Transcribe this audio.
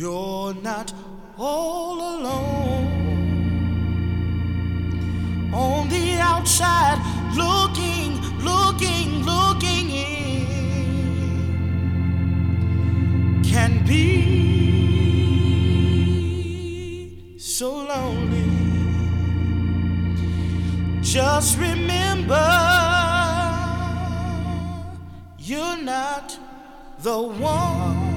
You're not all alone. On the outside, looking, looking, looking in, can be so lonely. Just remember, you're not the one